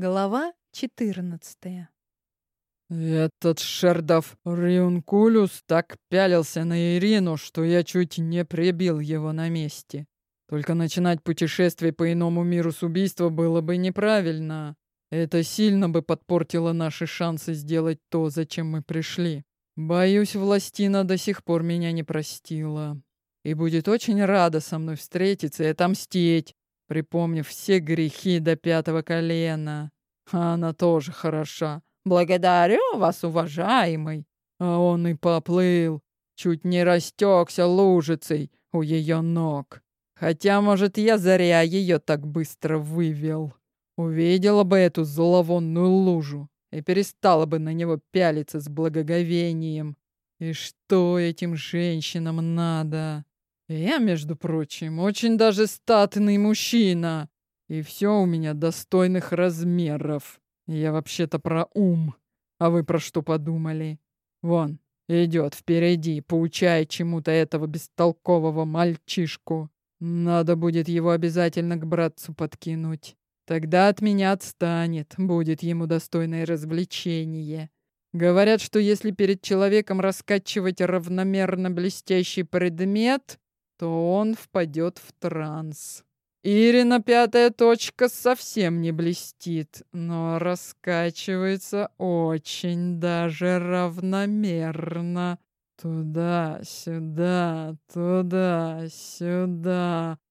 Глава 14. Этот шердов Риункулюс так пялился на Ирину, что я чуть не прибил его на месте. Только начинать путешествие по иному миру с убийства было бы неправильно. Это сильно бы подпортило наши шансы сделать то, зачем мы пришли. Боюсь, властина до сих пор меня не простила. И будет очень рада со мной встретиться и отомстить, припомнив все грехи до пятого колена. А она тоже хороша. Благодарю вас, уважаемый. А он и поплыл, чуть не растекся лужицей у ее ног. Хотя, может, я зря ее так быстро вывел. Увидела бы эту зловонную лужу и перестала бы на него пялиться с благоговением. И что этим женщинам надо? Я, между прочим, очень даже статный мужчина. И все у меня достойных размеров. Я вообще-то про ум. А вы про что подумали? Вон, идет впереди, поучая чему-то этого бестолкового мальчишку. Надо будет его обязательно к братцу подкинуть. Тогда от меня отстанет, будет ему достойное развлечение. Говорят, что если перед человеком раскачивать равномерно блестящий предмет, то он впадет в транс. Ирина пятая точка совсем не блестит, но раскачивается очень даже равномерно. Туда-сюда, туда-сюда.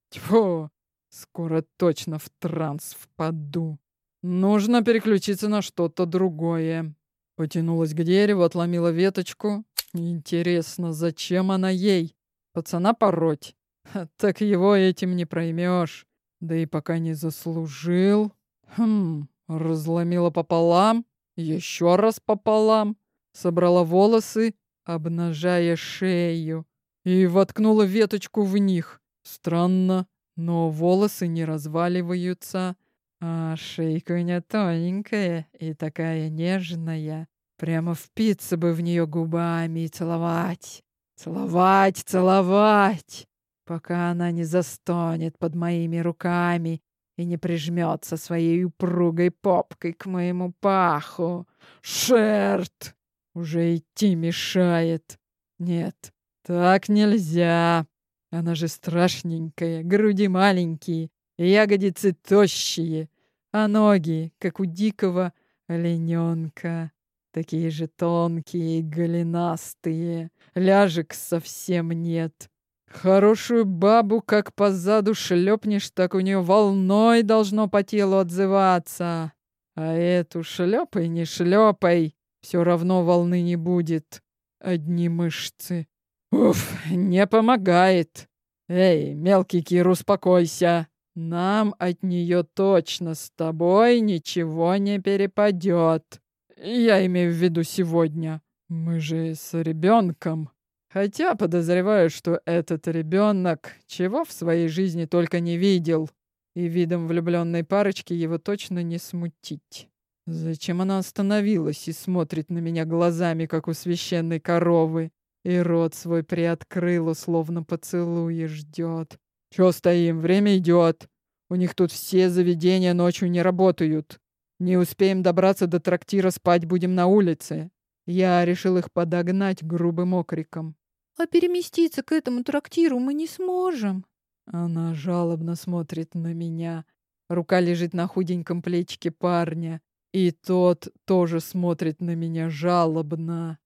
Тьфу, скоро точно в транс впаду. Нужно переключиться на что-то другое. Потянулась к дереву, отломила веточку. Интересно, зачем она ей? Пацана пороть? Так его этим не проймешь. Да и пока не заслужил. Хм, разломила пополам, еще раз пополам, собрала волосы, обнажая шею, и воткнула веточку в них. Странно, но волосы не разваливаются, а шейка у меня тоненькая и такая нежная. Прямо впиться бы в нее губами и целовать. Целовать, целовать пока она не застонет под моими руками и не прижмется своей упругой попкой к моему паху. Шерт! Уже идти мешает. Нет, так нельзя. Она же страшненькая, груди маленькие, ягодицы тощие, а ноги, как у дикого олененка. Такие же тонкие и голенастые. Ляжек совсем нет. Хорошую бабу как по заду шлепнешь, так у нее волной должно по телу отзываться. А эту шлепай, не шлепай, все равно волны не будет. Одни мышцы. Уф, не помогает. Эй, мелкий Кир, успокойся. Нам от нее точно с тобой ничего не перепадет. Я имею в виду сегодня. Мы же с ребенком. Хотя подозреваю, что этот ребенок чего в своей жизни только не видел, и видом влюбленной парочки его точно не смутить. Зачем она остановилась и смотрит на меня глазами, как у священной коровы, и рот свой приоткрыла, словно поцелуя ждет? Чё стоим? Время идет. У них тут все заведения ночью не работают. Не успеем добраться до трактира, спать будем на улице. Я решил их подогнать грубым окриком. «А переместиться к этому трактиру мы не сможем». Она жалобно смотрит на меня. Рука лежит на худеньком плечике парня. И тот тоже смотрит на меня жалобно.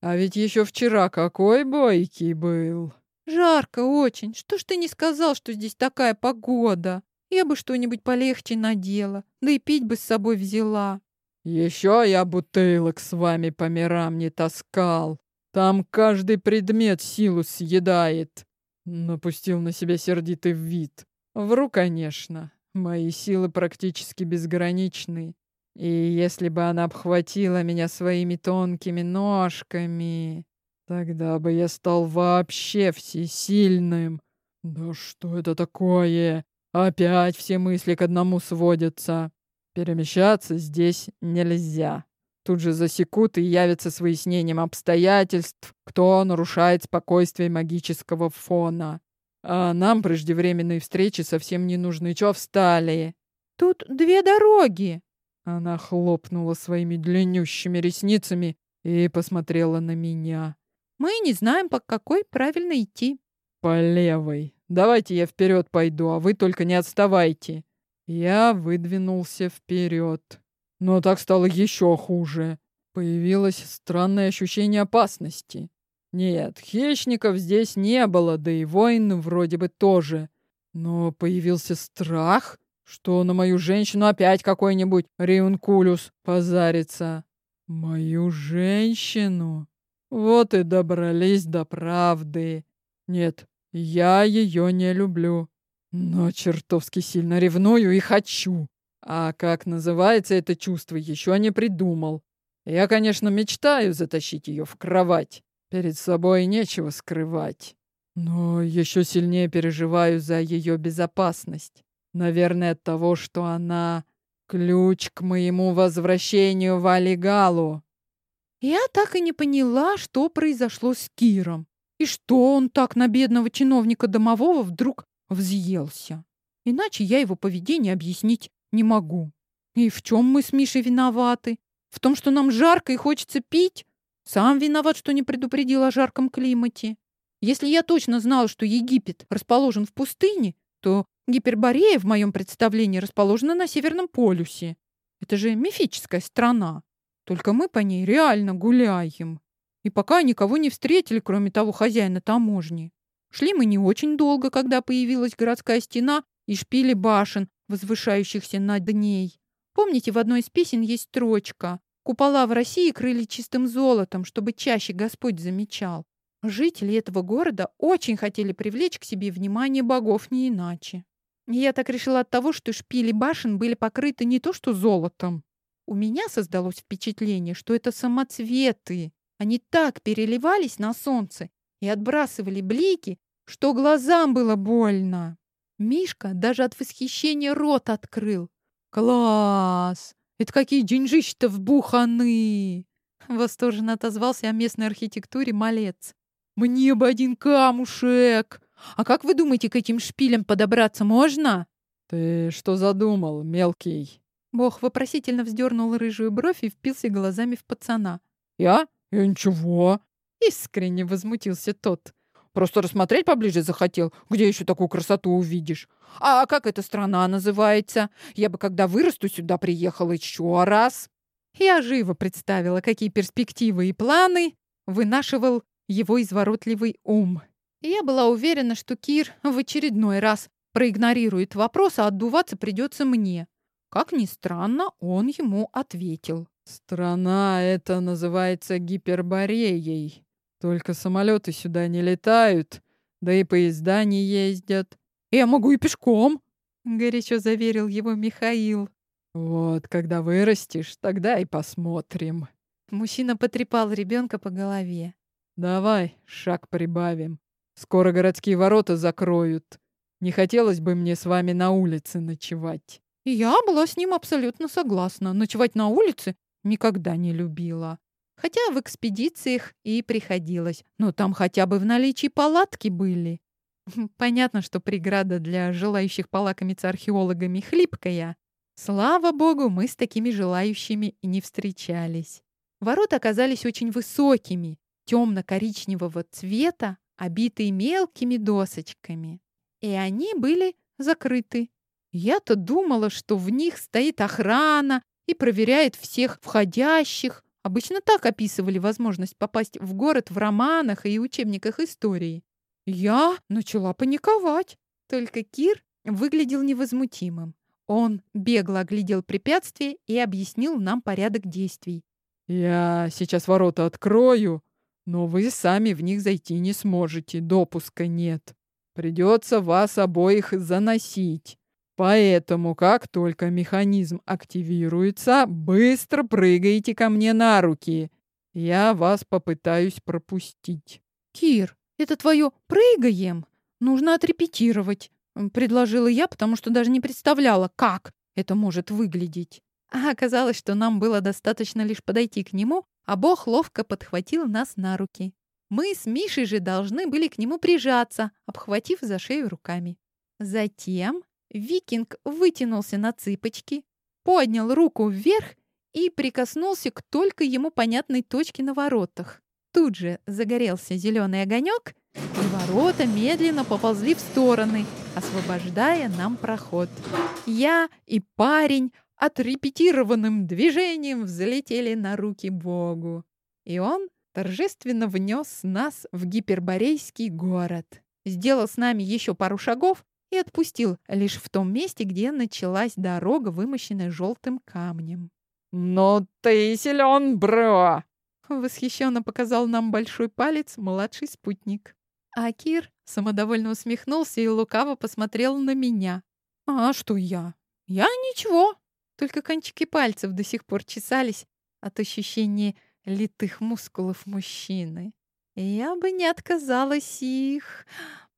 А ведь еще вчера какой бойкий был. «Жарко очень. Что ж ты не сказал, что здесь такая погода? Я бы что-нибудь полегче надела, да и пить бы с собой взяла». «Еще я бутылок с вами по мирам не таскал. Там каждый предмет силу съедает. Напустил на себя сердитый вид. Вру, конечно. Мои силы практически безграничны. И если бы она обхватила меня своими тонкими ножками, тогда бы я стал вообще всесильным. Да что это такое? Опять все мысли к одному сводятся. Перемещаться здесь нельзя. Тут же засекут и явятся с выяснением обстоятельств, кто нарушает спокойствие магического фона. А нам преждевременные встречи совсем не нужны. Чё встали? Тут две дороги. Она хлопнула своими длиннющими ресницами и посмотрела на меня. Мы не знаем, по какой правильно идти. По левой. Давайте я вперед пойду, а вы только не отставайте. Я выдвинулся вперед. Но так стало еще хуже. Появилось странное ощущение опасности. Нет, хищников здесь не было, да и воин вроде бы тоже. Но появился страх, что на мою женщину опять какой-нибудь Риункулюс позарится. Мою женщину? Вот и добрались до правды. Нет, я ее не люблю. Но чертовски сильно ревную и хочу. А как называется это чувство, еще не придумал. Я, конечно, мечтаю затащить ее в кровать. Перед собой нечего скрывать. Но еще сильнее переживаю за ее безопасность. Наверное, от того, что она ключ к моему возвращению в Алигалу. Я так и не поняла, что произошло с Киром. И что он так на бедного чиновника домового вдруг взъелся. Иначе я его поведение объяснить не могу. И в чем мы с Мишей виноваты? В том, что нам жарко и хочется пить? Сам виноват, что не предупредил о жарком климате. Если я точно знала, что Египет расположен в пустыне, то Гиперборея в моем представлении расположена на Северном полюсе. Это же мифическая страна. Только мы по ней реально гуляем. И пока никого не встретили, кроме того хозяина таможни. Шли мы не очень долго, когда появилась городская стена и шпили башен, возвышающихся над ней. Помните, в одной из песен есть строчка «Купола в России крыли чистым золотом, чтобы чаще Господь замечал». Жители этого города очень хотели привлечь к себе внимание богов не иначе. Я так решила от того, что шпили башен были покрыты не то что золотом. У меня создалось впечатление, что это самоцветы. Они так переливались на солнце и отбрасывали блики, что глазам было больно. Мишка даже от восхищения рот открыл. «Класс! Это какие деньжища-то вбуханы!» Восторженно отозвался о местной архитектуре малец. «Мне бы один камушек! А как вы думаете, к этим шпилям подобраться можно?» «Ты что задумал, мелкий?» Бог вопросительно вздернул рыжую бровь и впился глазами в пацана. «Я? Я ничего!» Искренне возмутился тот. «Просто рассмотреть поближе захотел. Где еще такую красоту увидишь? А как эта страна называется? Я бы, когда вырасту, сюда приехала еще раз». Я живо представила, какие перспективы и планы вынашивал его изворотливый ум. И я была уверена, что Кир в очередной раз проигнорирует вопрос, а отдуваться придется мне. Как ни странно, он ему ответил. «Страна это называется Гипербореей. Только самолеты сюда не летают, да и поезда не ездят. Я могу и пешком», — горячо заверил его Михаил. «Вот, когда вырастешь, тогда и посмотрим». Мужчина потрепал ребенка по голове. Давай, шаг прибавим. Скоро городские ворота закроют. Не хотелось бы мне с вами на улице ночевать. Я была с ним абсолютно согласна. Ночевать на улице никогда не любила. Хотя в экспедициях и приходилось. Но там хотя бы в наличии палатки были. Понятно, что преграда для желающих полакомиться археологами хлипкая. Слава богу, мы с такими желающими не встречались. Ворота оказались очень высокими, темно-коричневого цвета, обитые мелкими досочками. И они были закрыты. Я-то думала, что в них стоит охрана и проверяет всех входящих. Обычно так описывали возможность попасть в город в романах и учебниках истории. Я начала паниковать. Только Кир выглядел невозмутимым. Он бегло оглядел препятствие и объяснил нам порядок действий. «Я сейчас ворота открою, но вы сами в них зайти не сможете, допуска нет. Придется вас обоих заносить. Поэтому, как только механизм активируется, быстро прыгайте ко мне на руки. Я вас попытаюсь пропустить. Кир, это твое «прыгаем»? Нужно отрепетировать, предложила я, потому что даже не представляла, как это может выглядеть. А оказалось, что нам было достаточно лишь подойти к нему, а Бог ловко подхватил нас на руки. Мы с Мишей же должны были к нему прижаться, обхватив за шею руками. Затем викинг вытянулся на цыпочки, поднял руку вверх и прикоснулся к только ему понятной точке на воротах. Тут же загорелся зеленый огонек, и ворота медленно поползли в стороны, освобождая нам проход. Я и парень отрепетированным движением взлетели на руки Богу. И он торжественно внес нас в гиперборейский город. Сделал с нами еще пару шагов и отпустил лишь в том месте, где началась дорога, вымощенная желтым камнем. «Но ты силен, бро!» Восхищенно показал нам большой палец младший спутник. А Кир самодовольно усмехнулся и лукаво посмотрел на меня. «А что я? Я ничего!» Только кончики пальцев до сих пор чесались от ощущения литых мускулов мужчины. Я бы не отказалась их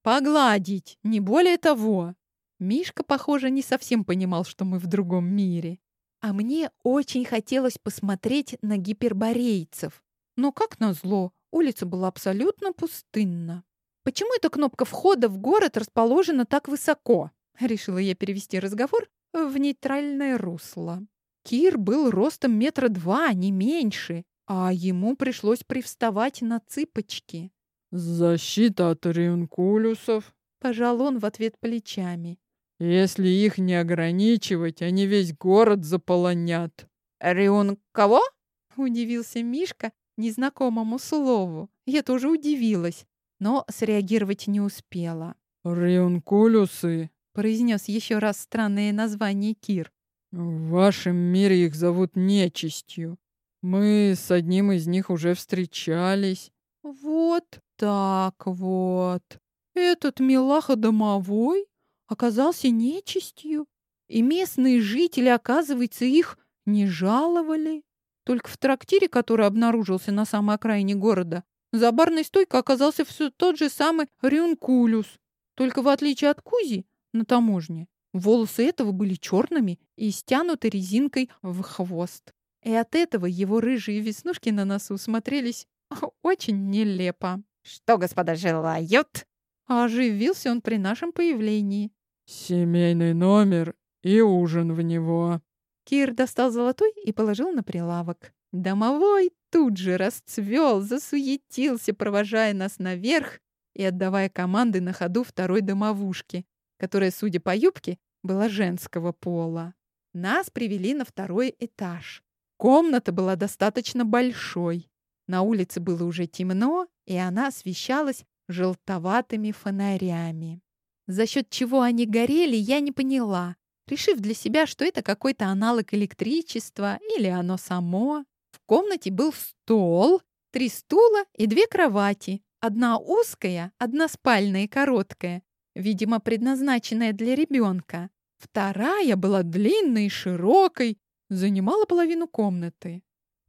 погладить, не более того. Мишка, похоже, не совсем понимал, что мы в другом мире. А мне очень хотелось посмотреть на гиперборейцев. Но, как назло, улица была абсолютно пустынна. «Почему эта кнопка входа в город расположена так высоко?» Решила я перевести разговор в нейтральное русло. Кир был ростом метра два, не меньше, а ему пришлось привставать на цыпочки. «Защита от ринкулюсов», — пожал он в ответ плечами. «Если их не ограничивать, они весь город заполонят». «Рион кого?» — удивился Мишка незнакомому слову. Я тоже удивилась, но среагировать не успела. «Рионкулюсы», — произнес еще раз странное название Кир. «В вашем мире их зовут нечистью. Мы с одним из них уже встречались. Вот так вот. Этот милаха домовой оказался нечистью, и местные жители, оказывается, их не жаловали. Только в трактире, который обнаружился на самой окраине города, за барной стойкой оказался все тот же самый Рюнкулюс. Только в отличие от Кузи на таможне, волосы этого были черными и стянуты резинкой в хвост. И от этого его рыжие веснушки на носу смотрелись очень нелепо. «Что, господа, желают?» Оживился он при нашем появлении. «Семейный номер и ужин в него». Кир достал золотой и положил на прилавок. Домовой тут же расцвел, засуетился, провожая нас наверх и отдавая команды на ходу второй домовушки, которая, судя по юбке, была женского пола. Нас привели на второй этаж. Комната была достаточно большой. На улице было уже темно, и она освещалась желтоватыми фонарями. За счет чего они горели, я не поняла, решив для себя, что это какой-то аналог электричества или оно само. В комнате был стол, три стула и две кровати. Одна узкая, одна спальная и короткая, видимо, предназначенная для ребенка. Вторая была длинной и широкой, занимала половину комнаты.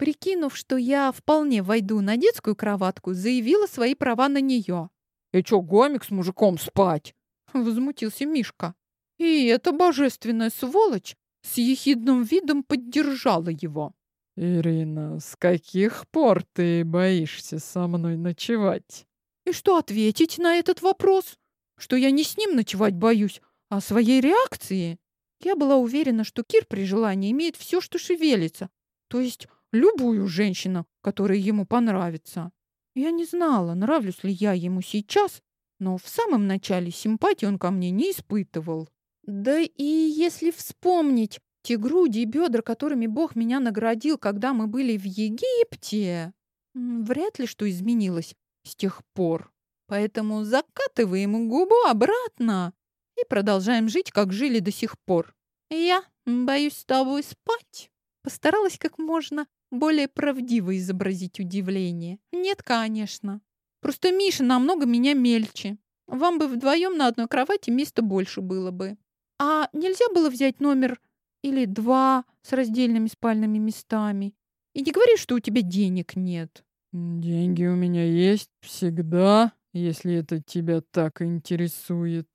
Прикинув, что я вполне войду на детскую кроватку, заявила свои права на нее. «И чё, гомик с мужиком спать?» — возмутился Мишка. И эта божественная сволочь с ехидным видом поддержала его. «Ирина, с каких пор ты боишься со мной ночевать?» И что ответить на этот вопрос? Что я не с ним ночевать боюсь, а своей реакции? Я была уверена, что Кир при желании имеет все, что шевелится, то есть любую женщину, которая ему понравится. Я не знала, нравлюсь ли я ему сейчас, но в самом начале симпатии он ко мне не испытывал. Да и если вспомнить те груди и бедра, которыми Бог меня наградил, когда мы были в Египте, вряд ли что изменилось с тех пор. Поэтому закатываем губу обратно и продолжаем жить, как жили до сих пор. Я боюсь с тобой спать. Постаралась как можно более правдиво изобразить удивление. Нет, конечно. Просто Миша намного меня мельче. Вам бы вдвоем на одной кровати места больше было бы. А нельзя было взять номер или два с раздельными спальными местами? И не говори, что у тебя денег нет. Деньги у меня есть всегда, если это тебя так интересует.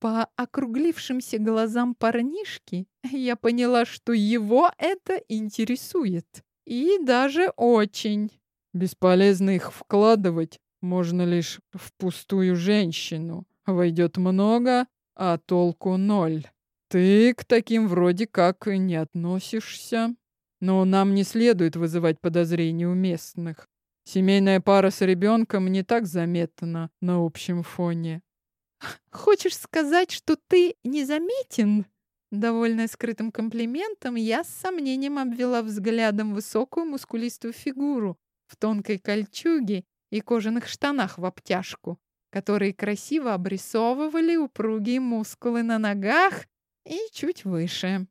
По округлившимся глазам парнишки я поняла, что его это интересует. И даже очень. Бесполезно их вкладывать можно лишь в пустую женщину. Войдет много, а толку ноль. ты к таким вроде как не относишься. Но нам не следует вызывать подозрений у местных. Семейная пара с ребенком не так заметна на общем фоне. Хочешь сказать, что ты незаметен? Довольная скрытым комплиментом, я с сомнением обвела взглядом высокую мускулистую фигуру в тонкой кольчуге и кожаных штанах в обтяжку, которые красиво обрисовывали упругие мускулы на ногах и чуть выше.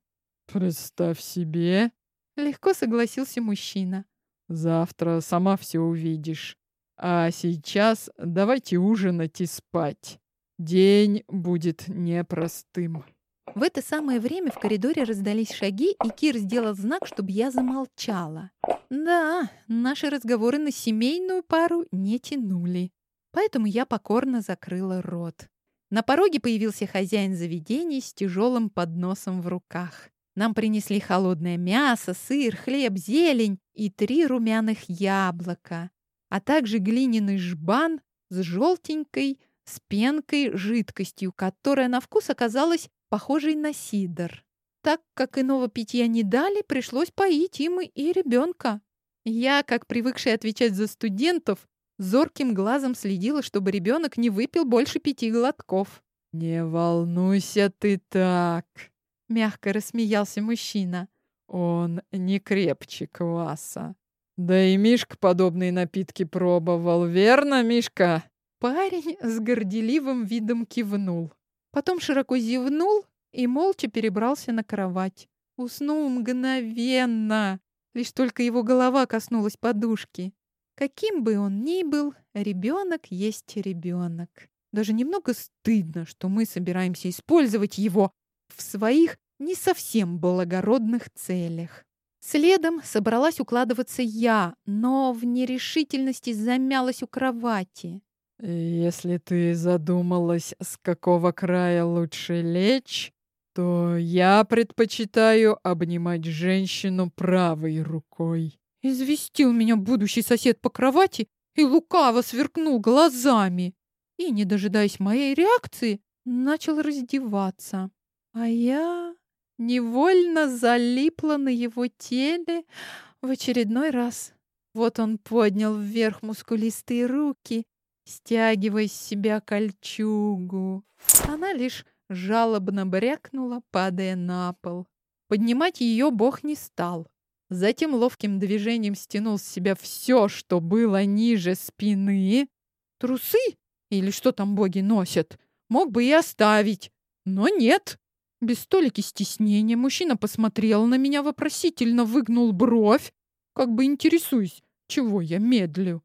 «Представь себе!» — легко согласился мужчина. «Завтра сама все увидишь. А сейчас давайте ужинать и спать. День будет непростым». В это самое время в коридоре раздались шаги, и Кир сделал знак, чтобы я замолчала. Да, наши разговоры на семейную пару не тянули. Поэтому я покорно закрыла рот. На пороге появился хозяин заведения с тяжелым подносом в руках. Нам принесли холодное мясо, сыр, хлеб, зелень и три румяных яблока, а также глиняный жбан с желтенькой, с пенкой жидкостью, которая на вкус оказалась похожей на сидр. Так как иного питья не дали, пришлось поить им и ребенка. Я, как привыкшая отвечать за студентов, зорким глазом следила, чтобы ребенок не выпил больше пяти глотков. «Не волнуйся ты так!» — мягко рассмеялся мужчина. «Он не крепче кваса. Да и Мишка подобные напитки пробовал, верно, Мишка?» Парень с горделивым видом кивнул. Потом широко зевнул и молча перебрался на кровать. Уснул мгновенно. Лишь только его голова коснулась подушки. Каким бы он ни был, ребенок есть ребенок. Даже немного стыдно, что мы собираемся использовать его в своих не совсем благородных целях. Следом собралась укладываться я, но в нерешительности замялась у кровати. «Если ты задумалась, с какого края лучше лечь, то я предпочитаю обнимать женщину правой рукой». Известил меня будущий сосед по кровати и лукаво сверкнул глазами. И, не дожидаясь моей реакции, начал раздеваться. А я невольно залипла на его теле в очередной раз. Вот он поднял вверх мускулистые руки стягивая с себя кольчугу. Она лишь жалобно брякнула, падая на пол. Поднимать ее бог не стал. Затем ловким движением стянул с себя все, что было ниже спины. Трусы? Или что там боги носят? Мог бы и оставить. Но нет. Без столики стеснения мужчина посмотрел на меня вопросительно, выгнул бровь, как бы интересуясь, чего я медлю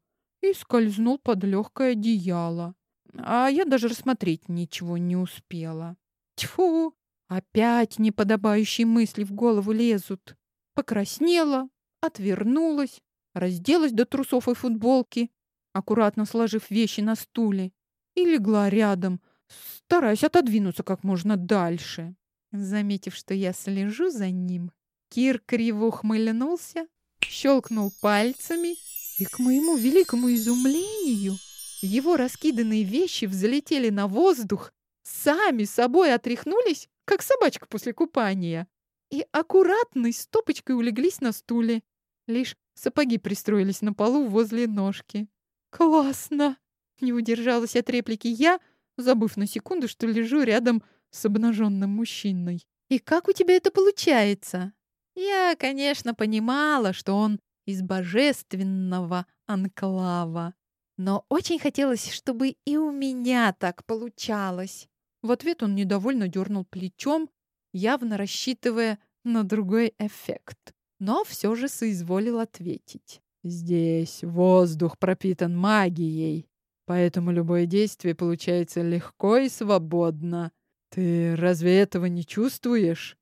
и скользнул под легкое одеяло. А я даже рассмотреть ничего не успела. Тьфу! Опять неподобающие мысли в голову лезут. Покраснела, отвернулась, разделась до трусов и футболки, аккуратно сложив вещи на стуле, и легла рядом, стараясь отодвинуться как можно дальше. Заметив, что я слежу за ним, Кир криво ухмыльнулся, щелкнул пальцами и к моему великому изумлению его раскиданные вещи взлетели на воздух, сами собой отряхнулись, как собачка после купания, и аккуратной стопочкой улеглись на стуле. Лишь сапоги пристроились на полу возле ножки. «Классно!» — не удержалась от реплики я, забыв на секунду, что лежу рядом с обнаженным мужчиной. «И как у тебя это получается?» Я, конечно, понимала, что он из божественного анклава. Но очень хотелось, чтобы и у меня так получалось. В ответ он недовольно дернул плечом, явно рассчитывая на другой эффект. Но все же соизволил ответить. «Здесь воздух пропитан магией, поэтому любое действие получается легко и свободно. Ты разве этого не чувствуешь?»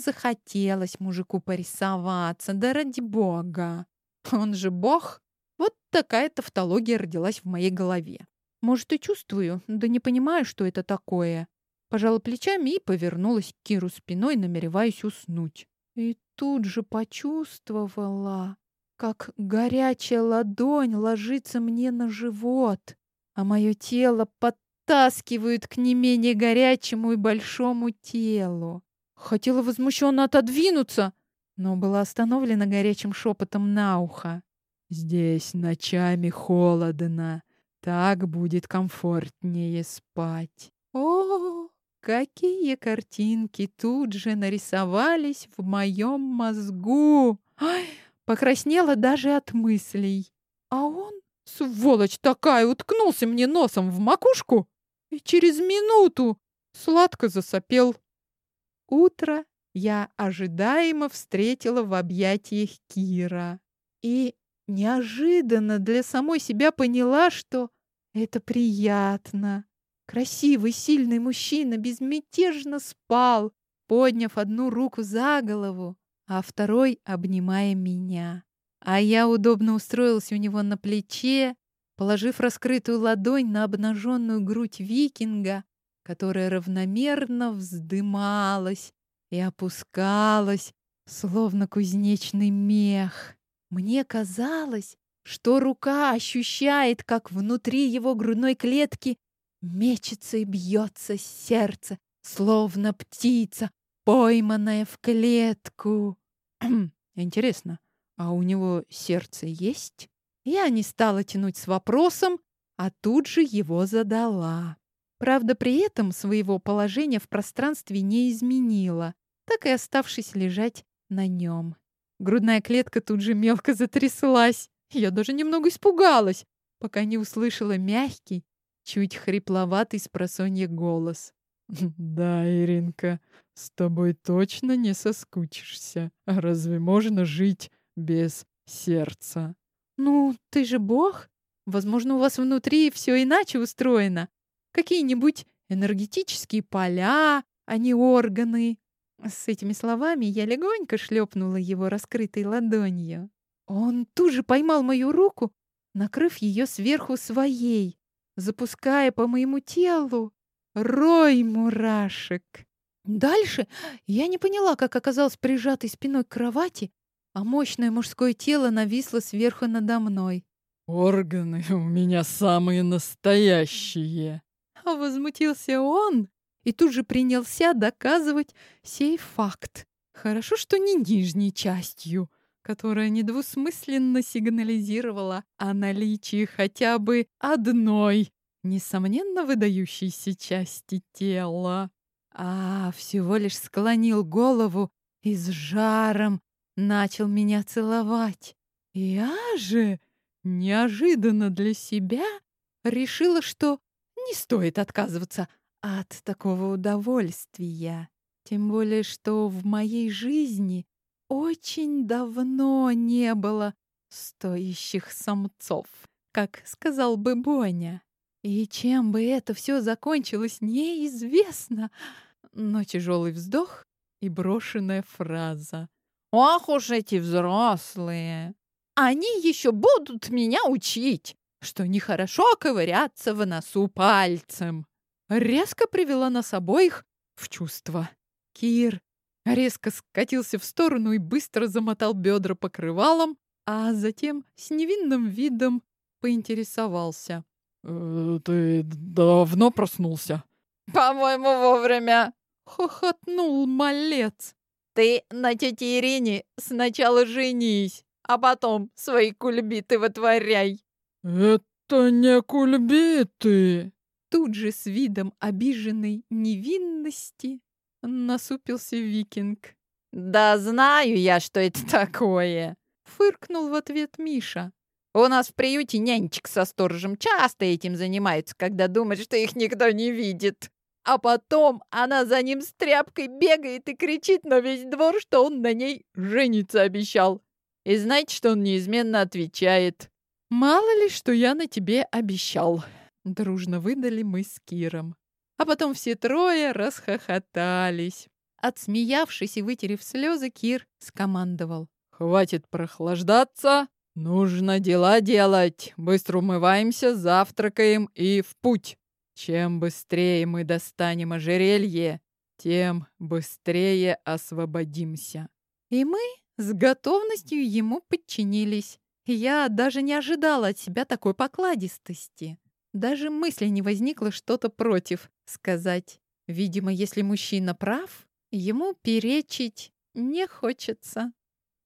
Захотелось мужику порисоваться, да ради бога. Он же бог. Вот такая тавтология родилась в моей голове. Может, и чувствую, да не понимаю, что это такое. Пожала плечами и повернулась к Киру спиной, намереваясь уснуть. И тут же почувствовала, как горячая ладонь ложится мне на живот, а мое тело подтаскивают к не менее горячему и большому телу. Хотела возмущенно отодвинуться, но была остановлена горячим шепотом на ухо. «Здесь ночами холодно. Так будет комфортнее спать». О, какие картинки тут же нарисовались в моем мозгу! Ай, покраснела даже от мыслей. А он, сволочь такая, уткнулся мне носом в макушку и через минуту сладко засопел. Утро я ожидаемо встретила в объятиях Кира. И неожиданно для самой себя поняла, что это приятно. Красивый, сильный мужчина безмятежно спал, подняв одну руку за голову, а второй обнимая меня. А я удобно устроилась у него на плече, положив раскрытую ладонь на обнаженную грудь викинга, которая равномерно вздымалась и опускалась, словно кузнечный мех. Мне казалось, что рука ощущает, как внутри его грудной клетки мечется и бьется сердце, словно птица, пойманная в клетку. Интересно, а у него сердце есть? Я не стала тянуть с вопросом, а тут же его задала. Правда, при этом своего положения в пространстве не изменила, так и оставшись лежать на нем. Грудная клетка тут же мелко затряслась. Я даже немного испугалась, пока не услышала мягкий, чуть хрипловатый с просонья голос. «Да, Иринка, с тобой точно не соскучишься. Разве можно жить без сердца?» «Ну, ты же бог. Возможно, у вас внутри все иначе устроено какие-нибудь энергетические поля, а не органы. С этими словами я легонько шлепнула его раскрытой ладонью. Он тут же поймал мою руку, накрыв ее сверху своей, запуская по моему телу рой мурашек. Дальше я не поняла, как оказалась прижатой спиной к кровати, а мощное мужское тело нависло сверху надо мной. «Органы у меня самые настоящие!» Возмутился он и тут же принялся доказывать сей факт. Хорошо, что не нижней частью, которая недвусмысленно сигнализировала о наличии хотя бы одной, несомненно, выдающейся части тела. А всего лишь склонил голову и с жаром начал меня целовать. Я же неожиданно для себя решила, что не стоит отказываться от такого удовольствия. Тем более, что в моей жизни очень давно не было стоящих самцов, как сказал бы Боня. И чем бы это все закончилось, неизвестно. Но тяжелый вздох и брошенная фраза. «Ох уж эти взрослые! Они еще будут меня учить!» Что нехорошо ковыряться в носу пальцем. Резко привела нас обоих в чувство. Кир резко скатился в сторону и быстро замотал бедра покрывалом, а затем с невинным видом поинтересовался. «Э, «Ты давно проснулся?» «По-моему, вовремя!» — хохотнул малец. «Ты на тете Ирине сначала женись, а потом свои кульбиты вытворяй!» «Это не кульбиты!» Тут же с видом обиженной невинности насупился викинг. «Да знаю я, что это такое!» Фыркнул в ответ Миша. «У нас в приюте нянечек со сторожем часто этим занимаются, когда думают, что их никто не видит. А потом она за ним с тряпкой бегает и кричит на весь двор, что он на ней жениться обещал. И знаете, что он неизменно отвечает? «Мало ли, что я на тебе обещал!» Дружно выдали мы с Киром. А потом все трое расхохотались. Отсмеявшись и вытерев слезы, Кир скомандовал. «Хватит прохлаждаться! Нужно дела делать! Быстро умываемся, завтракаем и в путь! Чем быстрее мы достанем ожерелье, тем быстрее освободимся!» И мы с готовностью ему подчинились. Я даже не ожидала от себя такой покладистости. Даже мысли не возникло что-то против сказать. Видимо, если мужчина прав, ему перечить не хочется.